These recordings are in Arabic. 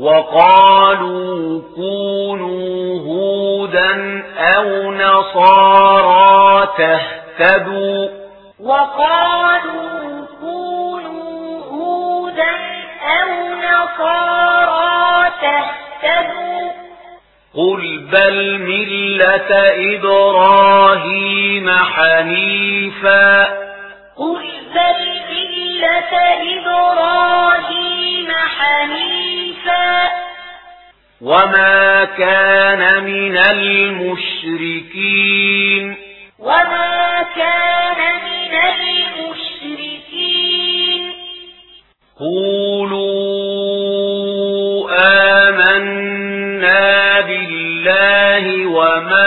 وقالوا كونوا هودا أو نصارى تهتدوا. وقالوا كونوا هودا أو نصارى تهتدوا. قل بل ملة إبراهيم حنيفا. قل بل ملة إبراهيم وما كان من المشركين وما كان من المشركين قولوا آمنا بالله وما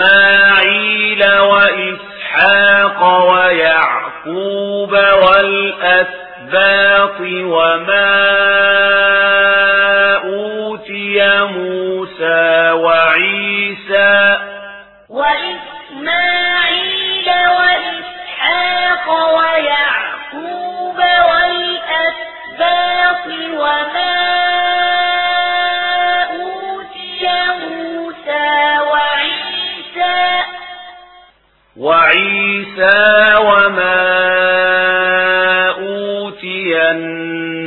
وإسماعيل وإسحاق ويعقوب والأسباط وما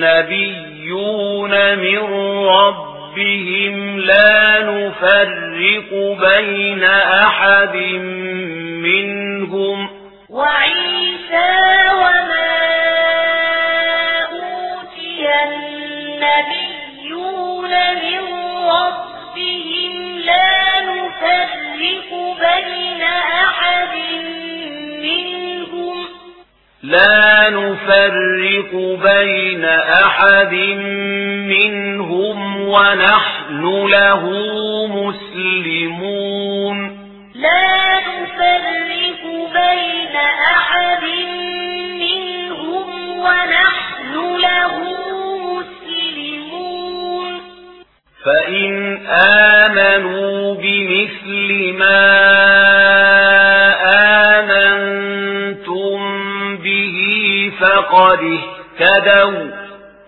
النبيون من ربهم لا نفرق بين أحد منهم. وعيسى وما أوتي النبي نفرق بين أحد منهم ونحن له مسلمون. لا نفرق بين أحد منهم ونحن له مسلمون. فإن آمنوا بمثل ما آمنتم به فقد اهتدوا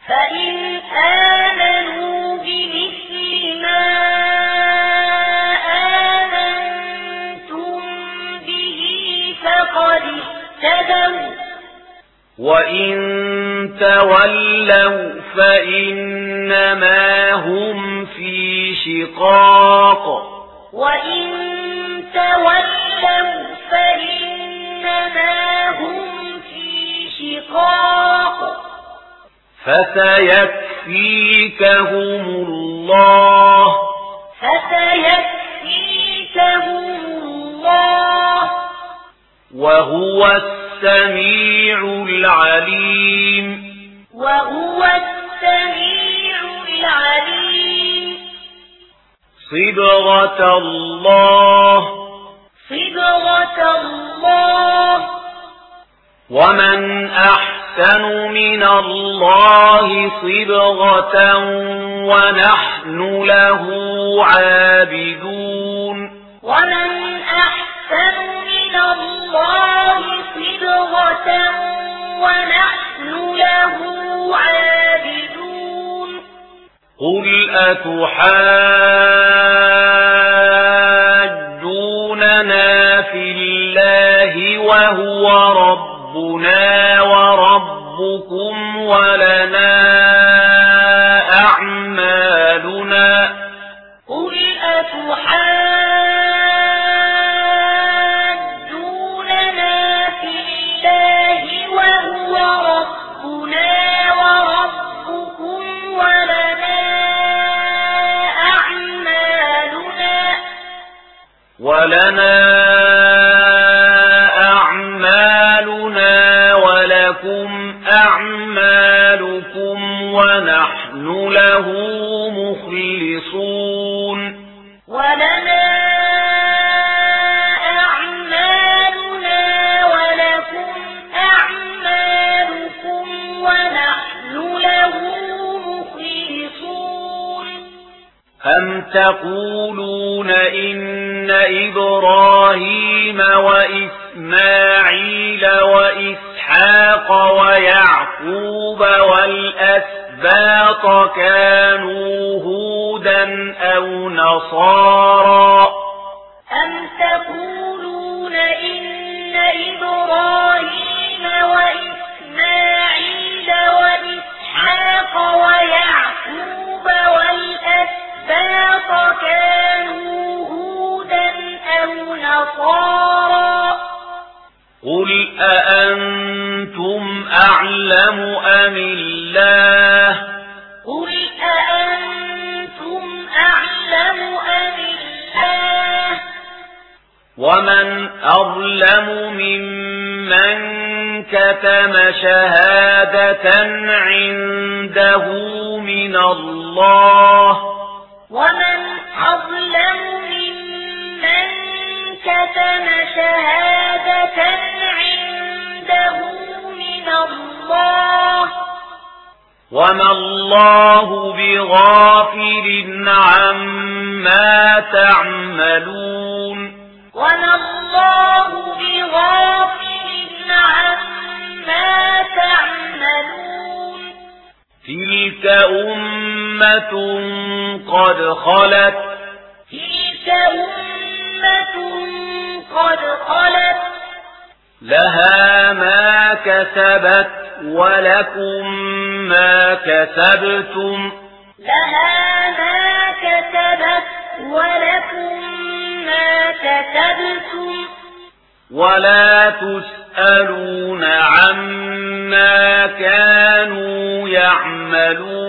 فإن آمنوا بمثل ما آمنتم به فقد اهتدوا وَإِن تَوَلَّوْا فَإِنَّمَا هُمْ فِي شِقَاقٍ وَإِن تَوَلَّوْا فَإِنَّمَا فسيكفيكهم الله. فسيكفيكهم الله. وهو السميع العليم. وهو السميع العليم. صبغة الله. صبغة الله. ومن أحسن أحسن من الله صبغة ونحن له عابدون ومن أحسن من الله صبغة ونحن له عابدون قل أتحاجوننا في الله وهو رب ربنا وربكم ولنا أعمالنا قل أتحاجوننا في الله وهو ربنا وربكم ولنا أعمالنا ولنا أعمالنا ونحن له مخلصون. ولنا أعمالنا ولكم أعمالكم ونحن له مخلصون. أم تقولون إن إبراهيم وإسماعيل وإسحاق ويعقوب والأسفل السباط كانوا هودا أو نصارا. أم تقولون إن إبراهيم وإسماعيل وإسحاق ويعقوب والأسباط كانوا هودا أو نصارا؟ قل أأنتم أعلم أم ومن أظلم ممن كتم شهادة عنده من الله ومن أظلم ممن كتم شهادة عنده من الله وما الله بغافل عما تعملون وما الله بغافل عما تعملون تلك أمة قد خلت تلك أمة قد خلت لها ما كسبت ولكم ما كسبتم لها ما كسبت ولكم مما كتبتم. ولا تسألون عما كانوا يعملون.